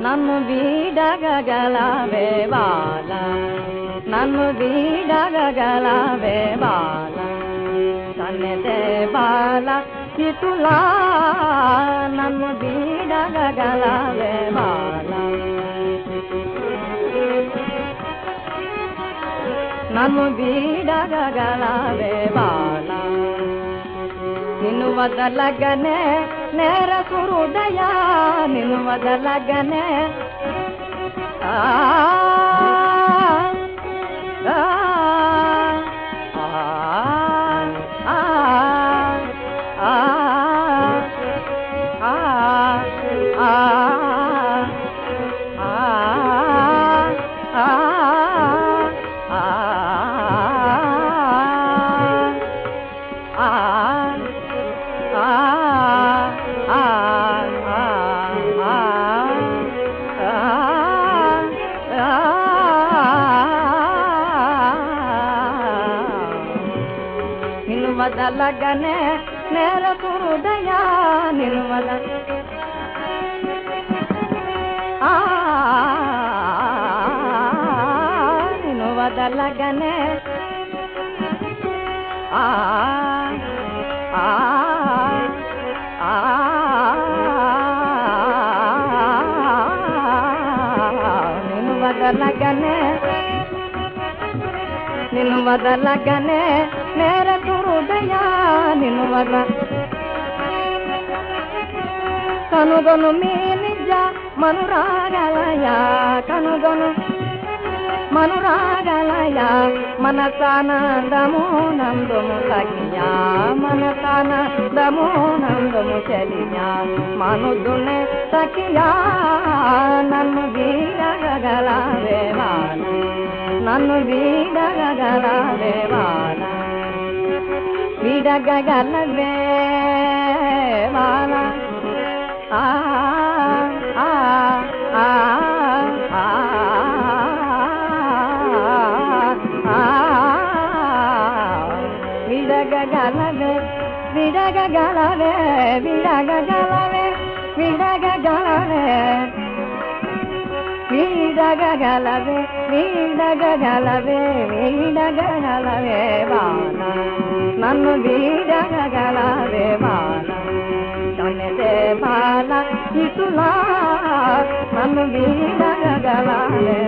ನಮ್ಮ ಬೀಡಗಲವೇ ಬಾಲ ನಮ್ಮ ಬೀಡಗಲವೇ ಬಾಲ ಸನ್ನದೆ ಬಾಲ ಕಿತುಲ ನಮ್ಮ ಬೀಡಗಲವೇ ಬಾಲ ನಮ್ಮ ಬೀಡಗಲವೇ ಬಾಲ నిన్ను వదలగనే నేర సురుదయా నిన్ను వదలగనే ఆ, ఆ, నిలువదలగనే నేల హృదయా నిలువద. నిలువదలగనే. ఆ ఆ ಮೊದಲಗನೆ ನಿನ್ನ ಮೊದಲಗನೆ ನೇರ ಹೃದಯ ನಿನ್ನ ಮೊದ ಕನುದನು ಮೀ ನಿಜ ಮನುರಾಗಲಯ ಕನುದನು మనురాగలయ మనసానందము నందము తగియా మనసానందము నందము చెలియా మనుదునే తకియా నన్ను నన్ను వీడగలవేవాన వీడగలవేవాన ఆ ఆ ఆ விடகலவே விடகலவே விடகலவே விடகலவே వీడగలవే వీడగలవే వీడగలవే వాన. నన్ను వీడగలవే వాన. కన్నెదే బాల ఇటులా నన్ను వీడగలవే